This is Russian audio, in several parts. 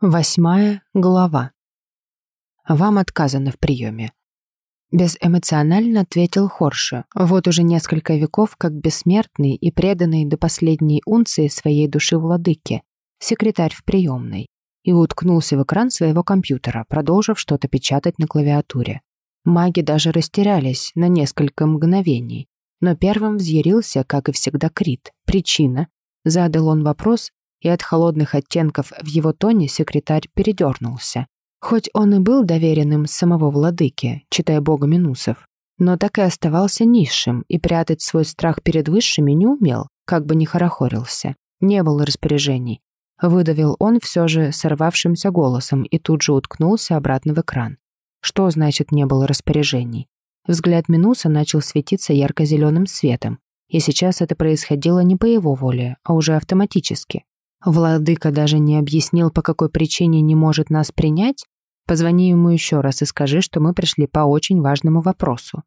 Восьмая глава. «Вам отказано в приеме». Безэмоционально ответил Хорша. Вот уже несколько веков, как бессмертный и преданный до последней унции своей души владыке, секретарь в приемной, и уткнулся в экран своего компьютера, продолжив что-то печатать на клавиатуре. Маги даже растерялись на несколько мгновений, но первым взъярился, как и всегда, Крит. Причина? Задал он вопрос, и от холодных оттенков в его тоне секретарь передернулся. Хоть он и был доверенным самого владыки, читая бога Минусов, но так и оставался низшим и прятать свой страх перед высшими не умел, как бы ни хорохорился. Не было распоряжений. Выдавил он все же сорвавшимся голосом и тут же уткнулся обратно в экран. Что значит «не было распоряжений»? Взгляд Минуса начал светиться ярко-зеленым светом, и сейчас это происходило не по его воле, а уже автоматически. Владыка даже не объяснил, по какой причине не может нас принять? Позвони ему еще раз и скажи, что мы пришли по очень важному вопросу.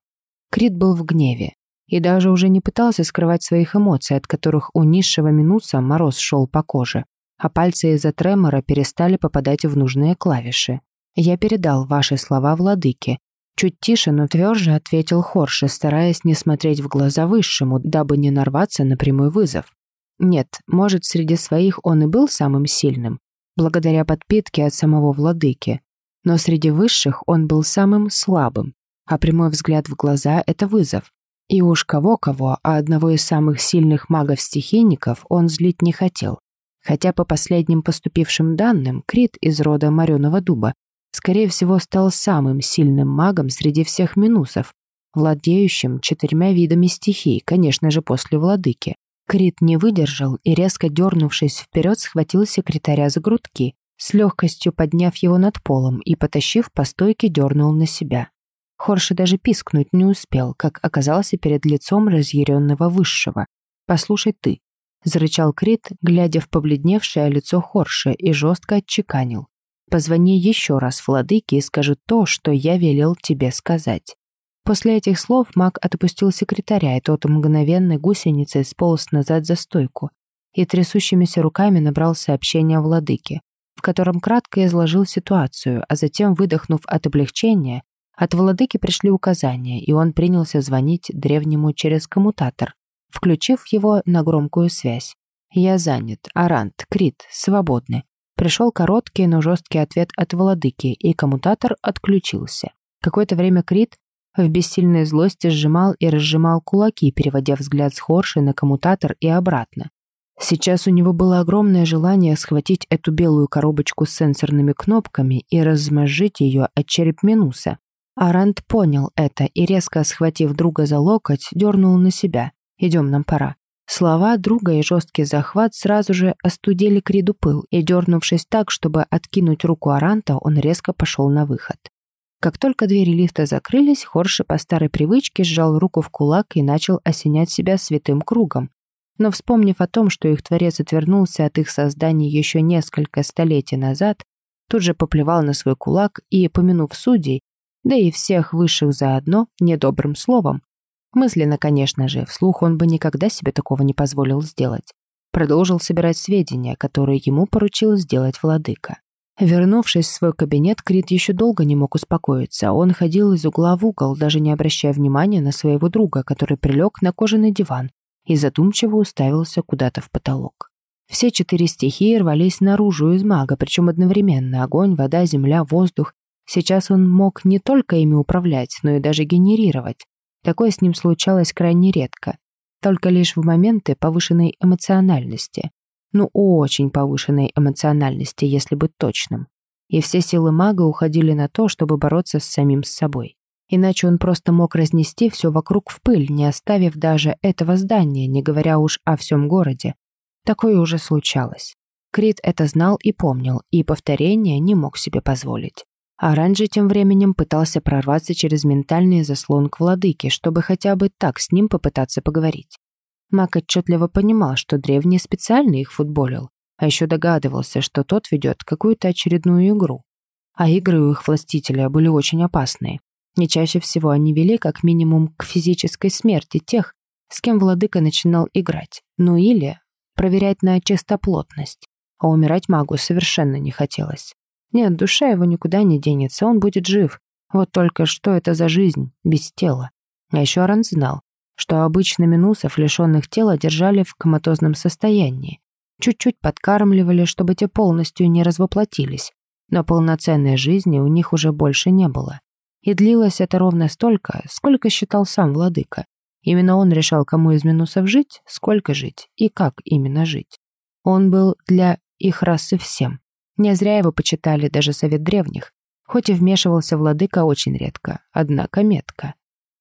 Крит был в гневе и даже уже не пытался скрывать своих эмоций, от которых у низшего Минуса мороз шел по коже, а пальцы из-за тремора перестали попадать в нужные клавиши. «Я передал ваши слова владыке», Чуть тише, но тверже ответил Хорше, стараясь не смотреть в глаза высшему, дабы не нарваться на прямой вызов. Нет, может, среди своих он и был самым сильным, благодаря подпитке от самого владыки, но среди высших он был самым слабым, а прямой взгляд в глаза — это вызов. И уж кого-кого, а одного из самых сильных магов-стихийников он злить не хотел. Хотя по последним поступившим данным, Крит из рода Мареного Дуба, скорее всего, стал самым сильным магом среди всех минусов, владеющим четырьмя видами стихий, конечно же, после владыки. Крит не выдержал и, резко дернувшись вперед, схватил секретаря за грудки, с легкостью подняв его над полом и, потащив по стойке, дернул на себя. Хорши даже пискнуть не успел, как оказался перед лицом разъяренного высшего. «Послушай ты», — зарычал Крит, глядя в побледневшее лицо Хорша, и жестко отчеканил. «Позвони еще раз владыке и скажи то, что я велел тебе сказать». После этих слов маг отпустил секретаря, и тот мгновенно гусеницей сполз назад за стойку и трясущимися руками набрал сообщение владыке, в котором кратко изложил ситуацию, а затем, выдохнув от облегчения, от владыки пришли указания, и он принялся звонить древнему через коммутатор, включив его на громкую связь. «Я занят. Арант, Крит, свободны». Пришел короткий, но жесткий ответ от владыки, и коммутатор отключился. Какое-то время Крит в бессильной злости сжимал и разжимал кулаки, переводя взгляд с Хорши на коммутатор и обратно. Сейчас у него было огромное желание схватить эту белую коробочку с сенсорными кнопками и размозжить ее от череп Минуса. Арант понял это и, резко схватив друга за локоть, дернул на себя. «Идем, нам пора». Слова друга и жесткий захват сразу же остудили Криду пыл, и, дернувшись так, чтобы откинуть руку Аранта, он резко пошел на выход. Как только двери лифта закрылись, Хорши по старой привычке сжал руку в кулак и начал осенять себя святым кругом. Но вспомнив о том, что их творец отвернулся от их создания еще несколько столетий назад, тут же поплевал на свой кулак и, помянув судей, да и всех высших заодно, недобрым словом, мысленно, конечно же, вслух он бы никогда себе такого не позволил сделать, продолжил собирать сведения, которые ему поручил сделать владыка. Вернувшись в свой кабинет, Крит еще долго не мог успокоиться. Он ходил из угла в угол, даже не обращая внимания на своего друга, который прилег на кожаный диван и задумчиво уставился куда-то в потолок. Все четыре стихии рвались наружу из мага, причем одновременно – огонь, вода, земля, воздух. Сейчас он мог не только ими управлять, но и даже генерировать. Такое с ним случалось крайне редко. Только лишь в моменты повышенной эмоциональности ну очень повышенной эмоциональности, если быть точным. И все силы мага уходили на то, чтобы бороться с самим с собой. Иначе он просто мог разнести все вокруг в пыль, не оставив даже этого здания, не говоря уж о всем городе. Такое уже случалось. Крит это знал и помнил, и повторения не мог себе позволить. Оранжи тем временем пытался прорваться через ментальный заслон к владыке, чтобы хотя бы так с ним попытаться поговорить. Мак отчетливо понимал, что древний специально их футболил, а еще догадывался, что тот ведет какую-то очередную игру. А игры у их властителя были очень опасные. Не чаще всего они вели как минимум к физической смерти тех, с кем владыка начинал играть, ну или проверять на чистоплотность. а умирать магу совершенно не хотелось. Нет, душа его никуда не денется, он будет жив. Вот только что это за жизнь без тела? А еще Аран знал, что обычно минусов, лишенных тела, держали в коматозном состоянии. Чуть-чуть подкармливали, чтобы те полностью не развоплотились. Но полноценной жизни у них уже больше не было. И длилось это ровно столько, сколько считал сам владыка. Именно он решал, кому из минусов жить, сколько жить и как именно жить. Он был для их расы всем. Не зря его почитали даже совет древних, хоть и вмешивался владыка очень редко, однако метко.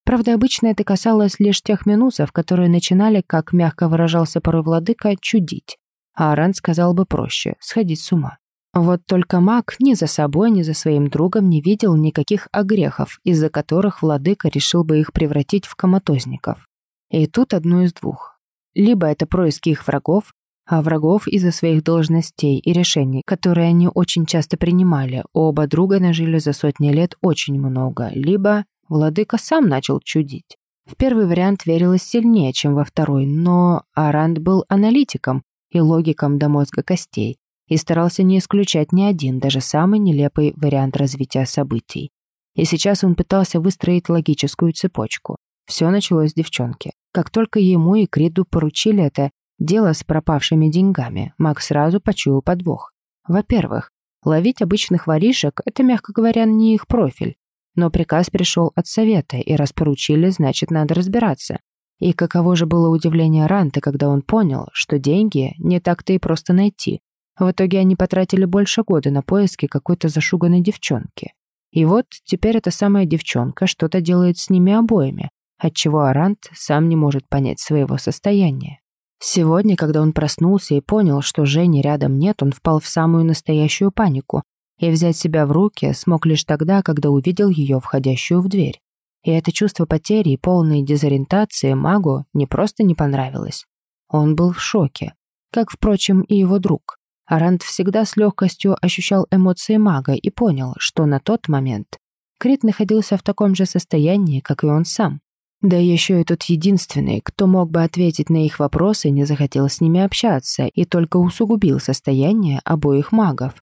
Правда, обычно это касалось лишь тех минусов, которые начинали, как мягко выражался порой владыка, чудить. А Аран сказал бы проще – сходить с ума. Вот только маг ни за собой, ни за своим другом не видел никаких огрехов, из-за которых владыка решил бы их превратить в коматозников. И тут одно из двух. Либо это происки их врагов, а врагов из-за своих должностей и решений, которые они очень часто принимали, оба друга нажили за сотни лет очень много, либо владыка сам начал чудить. В первый вариант верилось сильнее, чем во второй, но Аранд был аналитиком и логиком до мозга костей, и старался не исключать ни один, даже самый нелепый вариант развития событий. И сейчас он пытался выстроить логическую цепочку. Все началось с девчонки. Как только ему и Криду поручили это дело с пропавшими деньгами, Мак сразу почуял подвох. Во-первых, ловить обычных воришек – это, мягко говоря, не их профиль. Но приказ пришел от совета, и раз поручили, значит, надо разбираться. И каково же было удивление Ранты, когда он понял, что деньги не так-то и просто найти, в итоге они потратили больше года на поиски какой-то зашуганной девчонки. И вот теперь эта самая девчонка что-то делает с ними обоими, отчего Арант сам не может понять своего состояния. Сегодня, когда он проснулся и понял, что Жени рядом нет, он впал в самую настоящую панику и взять себя в руки смог лишь тогда, когда увидел ее, входящую в дверь. И это чувство потери и полной дезориентации магу не просто не понравилось. Он был в шоке, как, впрочем, и его друг. Арант всегда с легкостью ощущал эмоции мага и понял, что на тот момент Крит находился в таком же состоянии, как и он сам. Да еще и тот единственный, кто мог бы ответить на их вопросы, не захотел с ними общаться и только усугубил состояние обоих магов.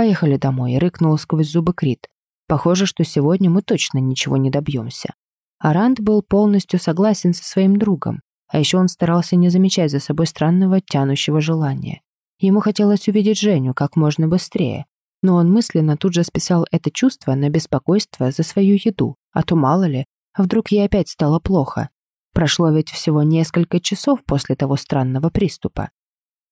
«Поехали домой», — рыкнул сквозь зубы Крит. «Похоже, что сегодня мы точно ничего не добьемся». Арант был полностью согласен со своим другом, а еще он старался не замечать за собой странного тянущего желания. Ему хотелось увидеть Женю как можно быстрее, но он мысленно тут же списал это чувство на беспокойство за свою еду, а то мало ли, вдруг ей опять стало плохо. Прошло ведь всего несколько часов после того странного приступа.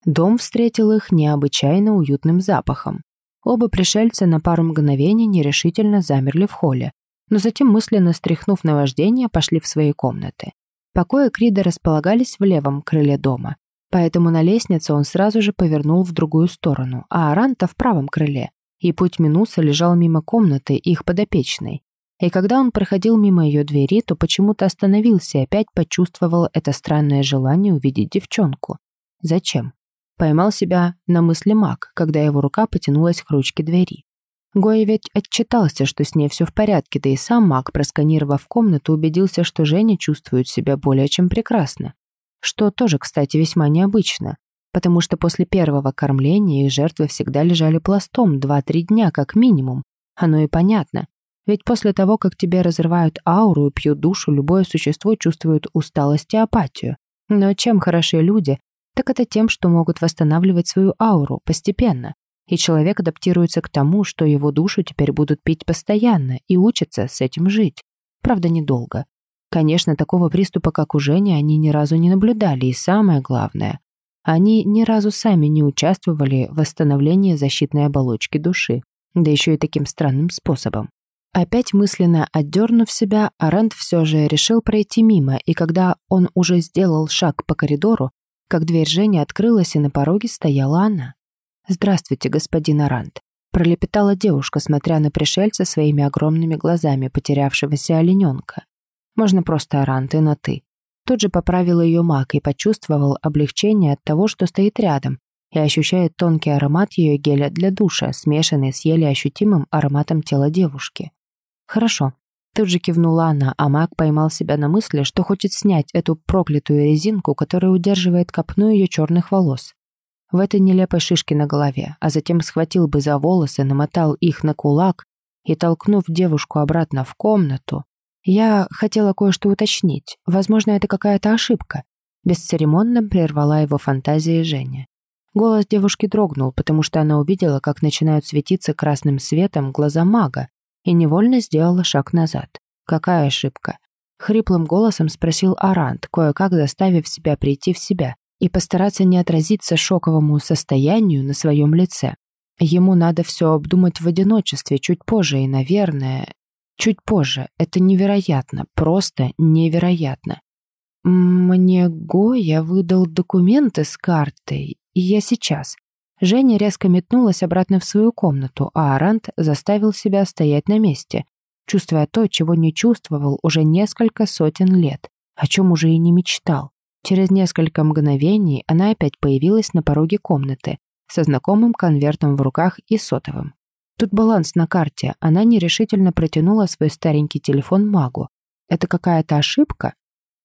Дом встретил их необычайно уютным запахом. Оба пришельца на пару мгновений нерешительно замерли в холле, но затем, мысленно стряхнув наваждение, пошли в свои комнаты. Покои Крида располагались в левом крыле дома, Поэтому на лестнице он сразу же повернул в другую сторону, а Аранта в правом крыле, и путь Минуса лежал мимо комнаты их подопечной. И когда он проходил мимо ее двери, то почему-то остановился и опять почувствовал это странное желание увидеть девчонку. Зачем? Поймал себя на мысли маг, когда его рука потянулась к ручке двери. Гоя ведь отчитался, что с ней все в порядке, да и сам маг, просканировав комнату, убедился, что Женя чувствует себя более чем прекрасно. Что тоже, кстати, весьма необычно, потому что после первого кормления их жертвы всегда лежали пластом 2-3 дня как минимум. Оно и понятно. Ведь после того, как тебе разрывают ауру и пьют душу, любое существо чувствует усталость и апатию. Но чем хороши люди, так это тем, что могут восстанавливать свою ауру постепенно. И человек адаптируется к тому, что его душу теперь будут пить постоянно и учится с этим жить. Правда, недолго. Конечно, такого приступа, как у Жени, они ни разу не наблюдали, и самое главное, они ни разу сами не участвовали в восстановлении защитной оболочки души, да еще и таким странным способом. Опять мысленно отдернув себя, Арант все же решил пройти мимо, и когда он уже сделал шаг по коридору, как дверь Жени открылась, и на пороге стояла она. «Здравствуйте, господин Арант», — пролепетала девушка, смотря на пришельца своими огромными глазами потерявшегося олененка. Можно просто Арант и на «ты». Тут же поправил ее маг и почувствовал облегчение от того, что стоит рядом, и ощущает тонкий аромат ее геля для душа, смешанный с еле ощутимым ароматом тела девушки. «Хорошо». Тут же кивнула она, а маг поймал себя на мысли, что хочет снять эту проклятую резинку, которая удерживает копну ее черных волос. в этой нелепой шишке на голове, а затем схватил бы за волосы, намотал их на кулак и, толкнув девушку обратно в комнату, я хотела кое-что уточнить. Возможно, это какая-то ошибка. Бесцеремонно прервала его фантазии Женя. Голос девушки дрогнул, потому что она увидела, как начинают светиться красным светом глаза мага, и невольно сделала шаг назад. Какая ошибка? Хриплым голосом спросил Арант, кое-как заставив себя прийти в себя и постараться не отразиться шоковому состоянию на своем лице. Ему надо все обдумать в одиночестве чуть позже, и, наверное, чуть позже. Это невероятно, просто невероятно. Мне Гоя выдал документы с картой, и я сейчас. Женя резко метнулась обратно в свою комнату, а Арант заставил себя стоять на месте, чувствуя то, чего не чувствовал уже несколько сотен лет, о чем уже и не мечтал. Через несколько мгновений она опять появилась на пороге комнаты со знакомым конвертом в руках и сотовым. Тут баланс на карте. Она нерешительно протянула свой старенький телефон магу. Это какая-то ошибка?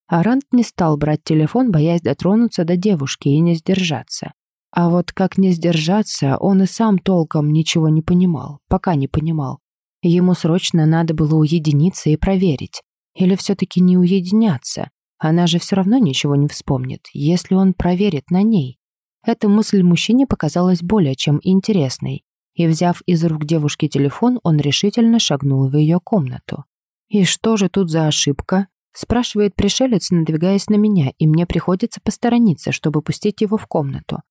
Арант не стал брать телефон, боясь дотронуться до девушки и не сдержаться. А вот как не сдержаться, он и сам толком ничего не понимал, пока не понимал. Ему срочно надо было уединиться и проверить. Или все-таки не уединяться. Она же все равно ничего не вспомнит, если он проверит на ней. Эта мысль мужчине показалась более чем интересной, и, взяв из рук девушки телефон, он решительно шагнул в ее комнату. «И что же тут за ошибка?» спрашивает пришелец, надвигаясь на меня, и мне приходится посторониться, чтобы пустить его в комнату.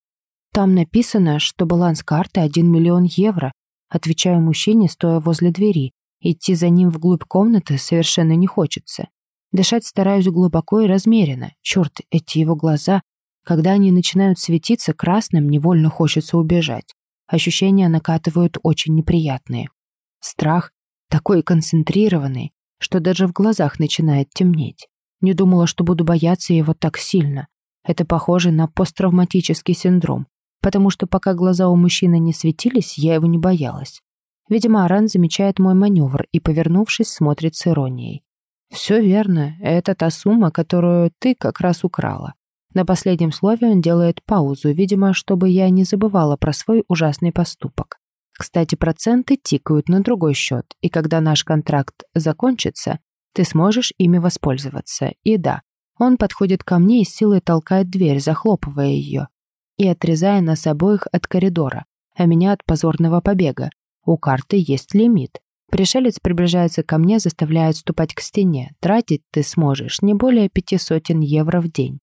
Там написано, что баланс карты 1 миллион евро, Отвечаю мужчине, стоя возле двери. Идти за ним вглубь комнаты совершенно не хочется. Дышать стараюсь глубоко и размеренно. Черт, эти его глаза. Когда они начинают светиться красным, невольно хочется убежать. Ощущения накатывают очень неприятные. Страх такой концентрированный, что даже в глазах начинает темнеть. Не думала, что буду бояться его так сильно. Это похоже на посттравматический синдром потому что пока глаза у мужчины не светились, я его не боялась. Видимо, Аран замечает мой маневр и, повернувшись, смотрит с иронией. «Все верно, это та сумма, которую ты как раз украла». На последнем слове он делает паузу, видимо, чтобы я не забывала про свой ужасный поступок. Кстати, проценты тикают на другой счет, и когда наш контракт закончится, ты сможешь ими воспользоваться. И да, он подходит ко мне и силой толкает дверь, захлопывая ее и отрезая нас обоих от коридора, а меня от позорного побега. У карты есть лимит. Пришелец приближается ко мне, заставляя отступать к стене. Тратить ты сможешь не более пяти сотен евро в день.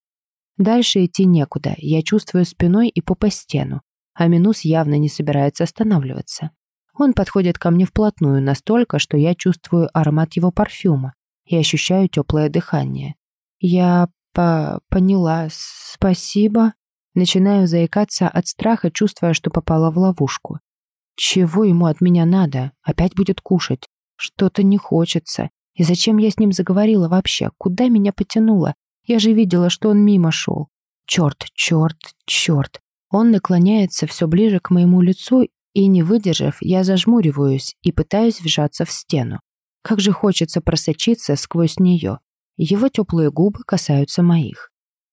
Дальше идти некуда, я чувствую спиной и по стену, а Минус явно не собирается останавливаться. Он подходит ко мне вплотную настолько, что я чувствую аромат его парфюма и ощущаю теплое дыхание. Я по поняла, спасибо. Начинаю заикаться от страха, чувствуя, что попала в ловушку. Чего ему от меня надо? Опять будет кушать. Что-то не хочется. И зачем я с ним заговорила вообще? Куда меня потянуло? Я же видела, что он мимо шел. Черт, черт, черт. Он наклоняется все ближе к моему лицу, и, не выдержав, я зажмуриваюсь и пытаюсь вжаться в стену. Как же хочется просочиться сквозь нее. Его теплые губы касаются моих.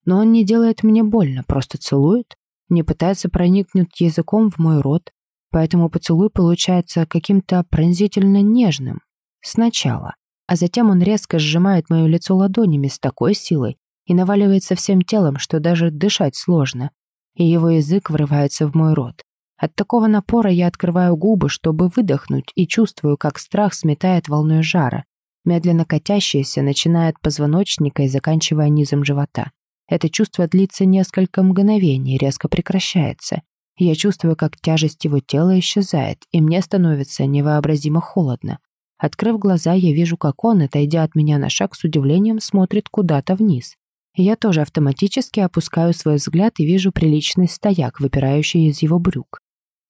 Но он не делает мне больно, просто целует, не пытается проникнуть языком в мой рот, поэтому поцелуй получается каким-то пронзительно нежным. Сначала. А затем он резко сжимает мое лицо ладонями с такой силой и наваливается всем телом, что даже дышать сложно, и его язык врывается в мой рот. От такого напора я открываю губы, чтобы выдохнуть, и чувствую, как страх сметает волной жара, медленно катящаяся, начиная от позвоночника и заканчивая низом живота. Это чувство длится несколько мгновений, резко прекращается. Я чувствую, как тяжесть его тела исчезает, и мне становится невообразимо холодно. Открыв глаза, я вижу, как он, отойдя от меня на шаг, с удивлением смотрит куда-то вниз. Я тоже автоматически опускаю свой взгляд и вижу приличный стояк, выпирающий из его брюк.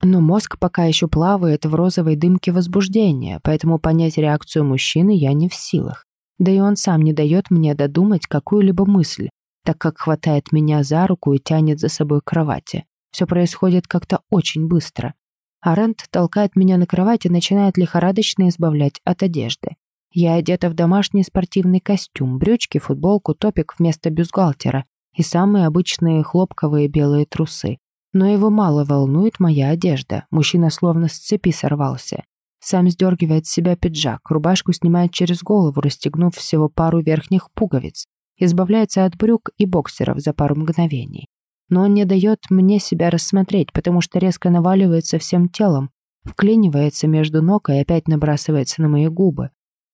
Но мозг пока еще плавает в розовой дымке возбуждения, поэтому понять реакцию мужчины я не в силах. Да и он сам не дает мне додумать какую-либо мысль, так как хватает меня за руку и тянет за собой к кровати. Все происходит как-то очень быстро. Арент толкает меня на кровать и начинает лихорадочно избавлять от одежды. Я одета в домашний спортивный костюм, брючки, футболку, топик вместо бюстгальтера и самые обычные хлопковые белые трусы. Но его мало волнует моя одежда. Мужчина словно с цепи сорвался. Сам сдергивает с себя пиджак, рубашку снимает через голову, расстегнув всего пару верхних пуговиц. Избавляется от брюк и боксеров за пару мгновений. Но он не дает мне себя рассмотреть, потому что резко наваливается всем телом, вклинивается между ног и опять набрасывается на мои губы.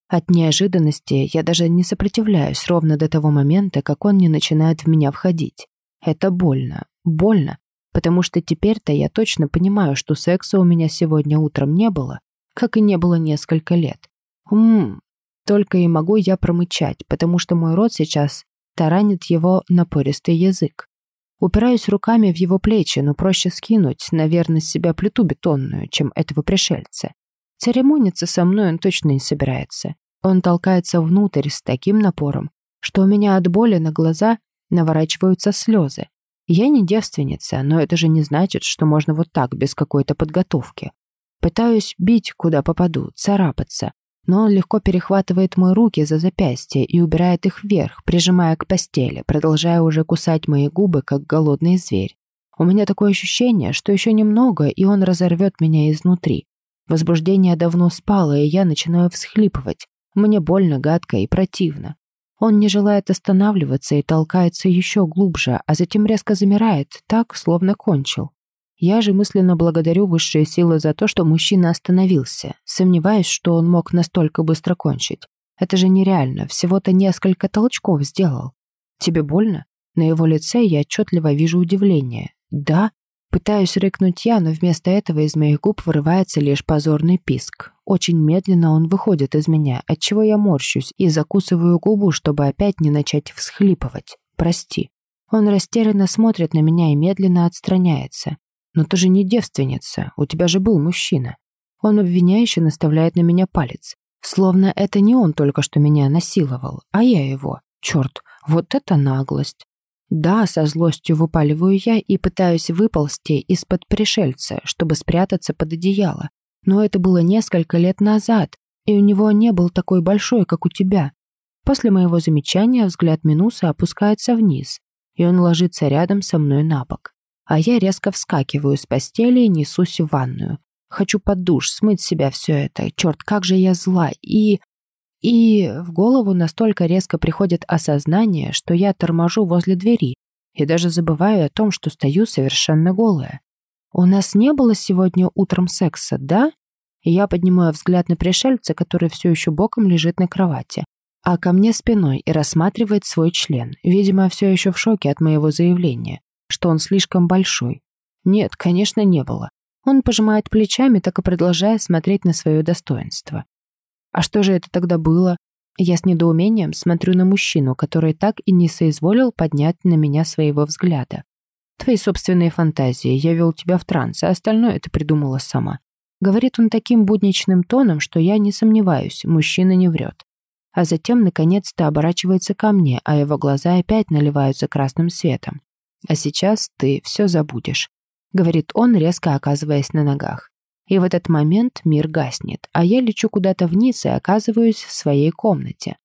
От неожиданности я даже не сопротивляюсь ровно до того момента, как он не начинает в меня входить. Это больно. Больно, потому что теперь-то я точно понимаю, что секса у меня сегодня утром не было, как и не было несколько лет. Ммм, только и могу я промычать, потому что мой рот сейчас таранит его напористый язык. Упираюсь руками в его плечи, но проще скинуть, наверное, с себя плиту бетонную, чем этого пришельца. Церемониться со мной он точно не собирается. Он толкается внутрь с таким напором, что у меня от боли на глаза наворачиваются слезы. Я не девственница, но это же не значит, что можно вот так, без какой-то подготовки. Пытаюсь бить, куда попаду, царапаться, но он легко перехватывает мои руки за запястье и убирает их вверх, прижимая к постели, продолжая уже кусать мои губы, как голодный зверь. У меня такое ощущение, что еще немного, и он разорвет меня изнутри. Возбуждение давно спало, и я начинаю всхлипывать, мне больно, гадко и противно. Он не желает останавливаться и толкается еще глубже, а затем резко замирает, так, словно кончил. Я же мысленно благодарю высшие силы за то, что мужчина остановился. Сомневаюсь, что он мог настолько быстро кончить. Это же нереально, всего-то несколько толчков сделал. Тебе больно? На его лице я отчетливо вижу удивление. Да, Пытаюсь рыкнуть я, но вместо этого из моих губ вырывается лишь позорный писк. Очень медленно он выходит из меня, отчего я морщусь и закусываю губу, чтобы опять не начать всхлипывать. Прости. Он растерянно смотрит на меня и медленно отстраняется. «Но ты же не девственница, у тебя же был мужчина». Он обвиняюще наставляет на меня палец. Словно это не он только что меня насиловал, а я его. Черт, вот это наглость. Да, со злостью выпаливаю я и пытаюсь выползти из-под пришельца, чтобы спрятаться под одеяло. Но это было несколько лет назад, и у него не был такой большой, как у тебя. После моего замечания взгляд Минуса опускается вниз, и он ложится рядом со мной на бок. А я резко вскакиваю с постели и несусь в ванную. Хочу под душ, смыть себя все это. Черт, как же я зла. И... И в голову настолько резко приходит осознание, что я торможу возле двери и даже забываю о том, что стою совершенно голая. «У нас не было сегодня утром секса, да?» И я поднимаю взгляд на пришельца, который все еще боком лежит на кровати, а ко мне спиной и рассматривает свой член, видимо, все еще в шоке от моего заявления, что он слишком большой. Нет, конечно, не было. Он пожимает плечами, так и продолжая смотреть на свое достоинство. А что же это тогда было? Я с недоумением смотрю на мужчину, который так и не соизволил поднять на меня своего взгляда. Твои собственные фантазии, я вел тебя в транс, а остальное ты придумала сама. Говорит он таким будничным тоном, что я не сомневаюсь, мужчина не врет. А затем, наконец-то, оборачивается ко мне, а его глаза опять наливаются красным светом. «А сейчас ты все забудешь», — говорит он, резко оказываясь на ногах. И в этот момент мир гаснет, а я лечу куда-то вниз и оказываюсь в своей комнате.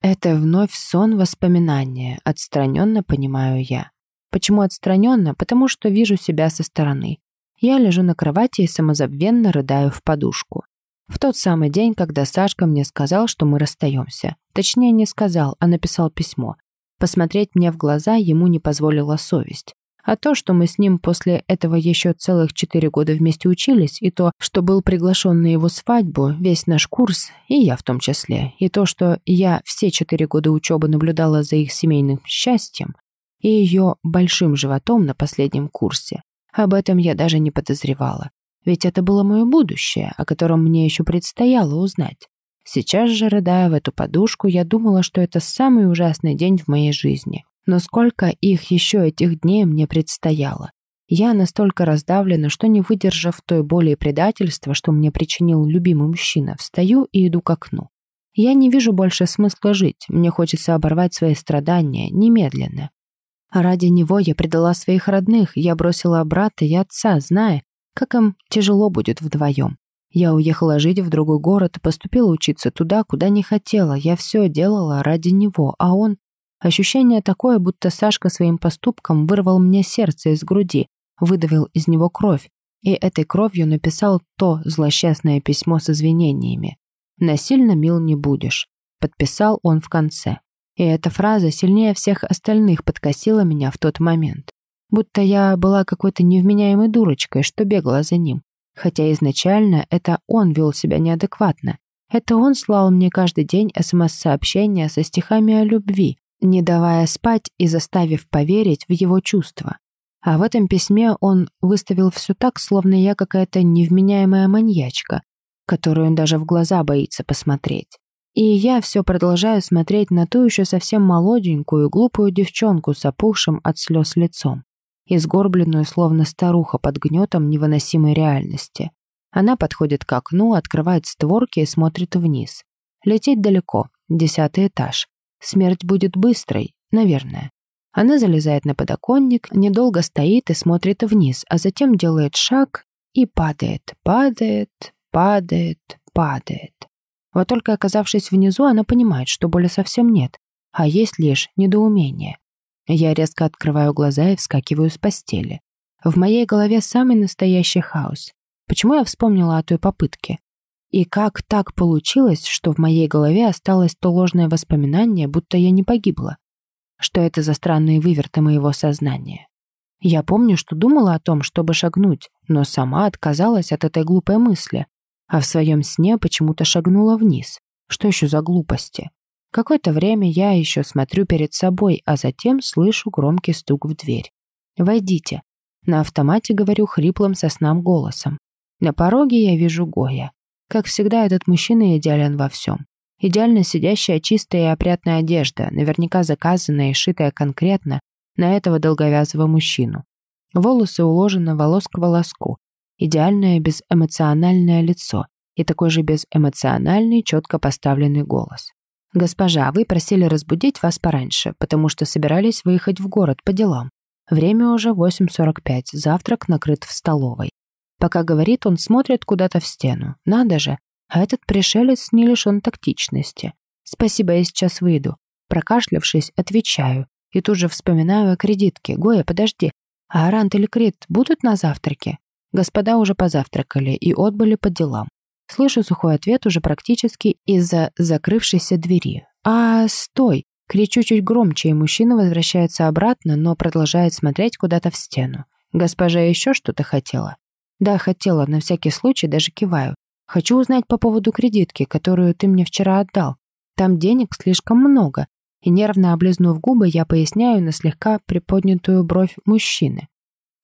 Это вновь сон воспоминания, отстраненно понимаю я. Почему отстраненно? Потому что вижу себя со стороны. Я лежу на кровати и самозабвенно рыдаю в подушку. В тот самый день, когда Сашка мне сказал, что мы расстаемся. Точнее, не сказал, а написал письмо. Посмотреть мне в глаза ему не позволила совесть. А то, что мы с ним после этого еще целых четыре года вместе учились, и то, что был приглашен на его свадьбу, весь наш курс, и я в том числе, и то, что я все четыре года учебы наблюдала за их семейным счастьем, и ее большим животом на последнем курсе, об этом я даже не подозревала. Ведь это было мое будущее, о котором мне еще предстояло узнать. Сейчас же, рыдая в эту подушку, я думала, что это самый ужасный день в моей жизни. Но сколько их еще этих дней мне предстояло. Я настолько раздавлена, что не выдержав той боли и предательства, что мне причинил любимый мужчина, встаю и иду к окну. Я не вижу больше смысла жить, мне хочется оборвать свои страдания немедленно. А ради него я предала своих родных, я бросила брата и отца, зная, как им тяжело будет вдвоем. Я уехала жить в другой город и поступила учиться туда, куда не хотела. Я все делала ради него, а он Ощущение такое, будто Сашка своим поступком вырвал мне сердце из груди, выдавил из него кровь, и этой кровью написал то злосчастное письмо с извинениями. «Насильно мил не будешь», — подписал он в конце. И эта фраза сильнее всех остальных подкосила меня в тот момент. Будто я была какой-то невменяемой дурочкой, что бегала за ним. Хотя изначально это он вел себя неадекватно. Это он слал мне каждый день СМС-сообщения со стихами о любви, не давая спать и заставив поверить в его чувства. А в этом письме он выставил все так, словно я какая-то невменяемая маньячка, которую он даже в глаза боится посмотреть. И я все продолжаю смотреть на ту еще совсем молоденькую, глупую девчонку с опухшим от слез лицом и сгорбленную, словно старуха под гнетом невыносимой реальности. Она подходит к окну, открывает створки и смотрит вниз. Лететь далеко, десятый этаж. Смерть будет быстрой, наверное. Она залезает на подоконник, недолго стоит и смотрит вниз, а затем делает шаг и падает, падает, падает, падает. Вот только оказавшись внизу, она понимает, что боли совсем нет, а есть лишь недоумение. Я резко открываю глаза и вскакиваю с постели. В моей голове самый настоящий хаос. Почему я вспомнила о той попытке? И как так получилось, что в моей голове осталось то ложное воспоминание, будто я не погибла? Что это за странные выверты моего сознания? Я помню, что думала о том, чтобы шагнуть, но сама отказалась от этой глупой мысли, а в своем сне почему-то шагнула вниз. Что еще за глупости? Какое-то время я еще смотрю перед собой, а затем слышу громкий стук в дверь. «Войдите». На автомате говорю хриплым соснам голосом. На пороге я вижу Гоя. Как всегда, этот мужчина идеален во всем. Идеально сидящая чистая и опрятная одежда, наверняка заказанная и шитая конкретно на этого долговязого мужчину. Волосы уложены волос к волоску. Идеальное безэмоциональное лицо и такой же безэмоциональный, четко поставленный голос. «Госпожа, вы просили разбудить вас пораньше, потому что собирались выехать в город по делам. Время уже 8.45, завтрак накрыт в столовой. Пока говорит, он смотрит куда-то в стену. Надо же, а этот пришелец не лишен тактичности. Спасибо, я сейчас выйду. Прокашлявшись, отвечаю. И тут же вспоминаю о кредитке. Гоя, подожди. А Арант или Крит будут на завтраке? Господа уже позавтракали и отбыли по делам. Слышу сухой ответ уже практически из-за закрывшейся двери. «А, стой!» Кричу чуть громче, и мужчина возвращается обратно, но продолжает смотреть куда-то в стену. «Госпожа еще что-то хотела?» «Да, хотела, на всякий случай даже киваю. Хочу узнать по поводу кредитки, которую ты мне вчера отдал. Там денег слишком много». И нервно облизнув губы, я поясняю на слегка приподнятую бровь мужчины.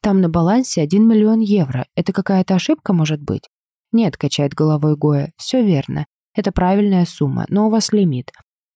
«Там на балансе 1 миллион евро. Это какая-то ошибка может быть?» «Нет», — качает головой Гоя, — «все верно. Это правильная сумма, но у вас лимит.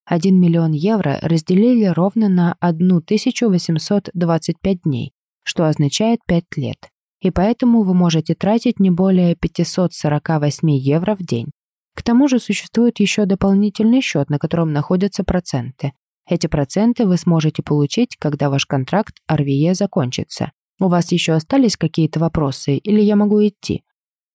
Один миллион евро разделили ровно на 1825 дней, что означает 5 лет. И поэтому вы можете тратить не более 548 евро в день. К тому же существует еще дополнительный счет, на котором находятся проценты. Эти проценты вы сможете получить, когда ваш контракт RVE закончится. У вас еще остались какие-то вопросы, или я могу идти?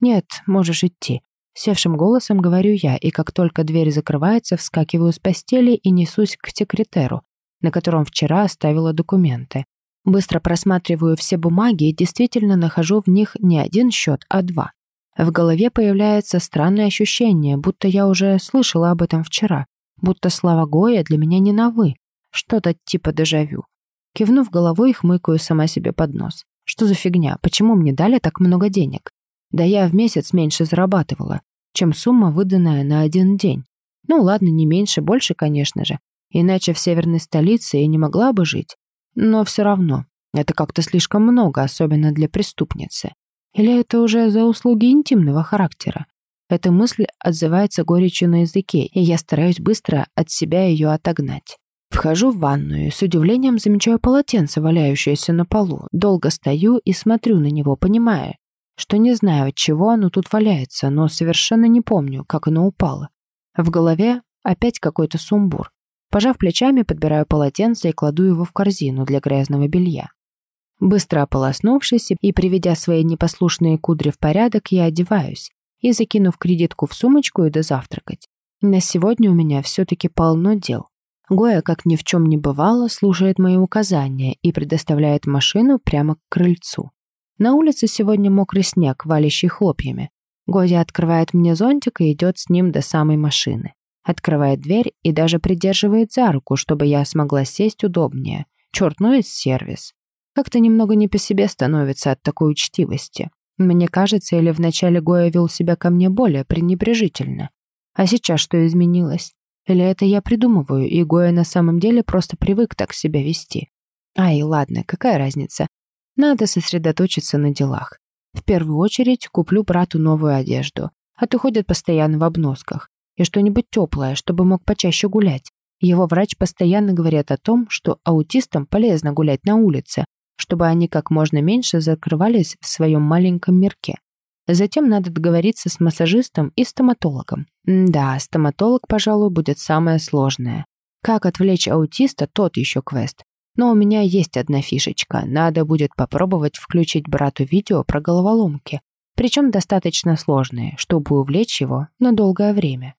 «Нет, можешь идти». Севшим голосом говорю я, и как только дверь закрывается, вскакиваю с постели и несусь к секретеру, на котором вчера оставила документы. Быстро просматриваю все бумаги и действительно нахожу в них не один счет, а два. В голове появляется странное ощущение, будто я уже слышала об этом вчера, будто слова Гоя для меня не новы, что-то типа дежавю. Кивнув головой, хмыкаю сама себе под нос. Что за фигня? Почему мне дали так много денег? Да я в месяц меньше зарабатывала, чем сумма, выданная на один день. Ну ладно, не меньше, больше, конечно же. Иначе в северной столице я не могла бы жить. Но все равно, это как-то слишком много, особенно для преступницы. Или это уже за услуги интимного характера? Эта мысль отзывается горечью на языке, и я стараюсь быстро от себя ее отогнать. Вхожу в ванную и с удивлением замечаю полотенце, валяющееся на полу. Долго стою и смотрю на него, понимая, что не знаю, от чего оно тут валяется, но совершенно не помню, как оно упало. В голове опять какой-то сумбур. Пожав плечами, подбираю полотенце и кладу его в корзину для грязного белья. Быстро ополоснувшись и приведя свои непослушные кудри в порядок, я одеваюсь и, закинув кредитку в сумочку, иду завтракать. На сегодня у меня все-таки полно дел. Гоя, как ни в чем не бывало, слушает мои указания и предоставляет машину прямо к крыльцу. На улице сегодня мокрый снег, валящий хлопьями. Годя открывает мне зонтик и идет с ним до самой машины. Открывает дверь и даже придерживает за руку, чтобы я смогла сесть удобнее. Черт, ну и сервис. Как-то немного не по себе становится от такой учтивости. Мне кажется, или вначале Гоя вел себя ко мне более пренебрежительно. А сейчас что изменилось? Или это я придумываю, и Гоя на самом деле просто привык так себя вести? Ай, ладно, какая разница? Надо сосредоточиться на делах. В первую очередь куплю брату новую одежду, а то ходит постоянно в обносках. И что-нибудь теплое, чтобы мог почаще гулять. Его врач постоянно говорит о том, что аутистам полезно гулять на улице, чтобы они как можно меньше закрывались в своем маленьком мирке. Затем надо договориться с массажистом и стоматологом. да, стоматолог, пожалуй, будет самое сложное. Как отвлечь аутиста, тот еще квест. Но у меня есть одна фишечка. Надо будет попробовать включить брату видео про головоломки. Причем достаточно сложные, чтобы увлечь его на долгое время.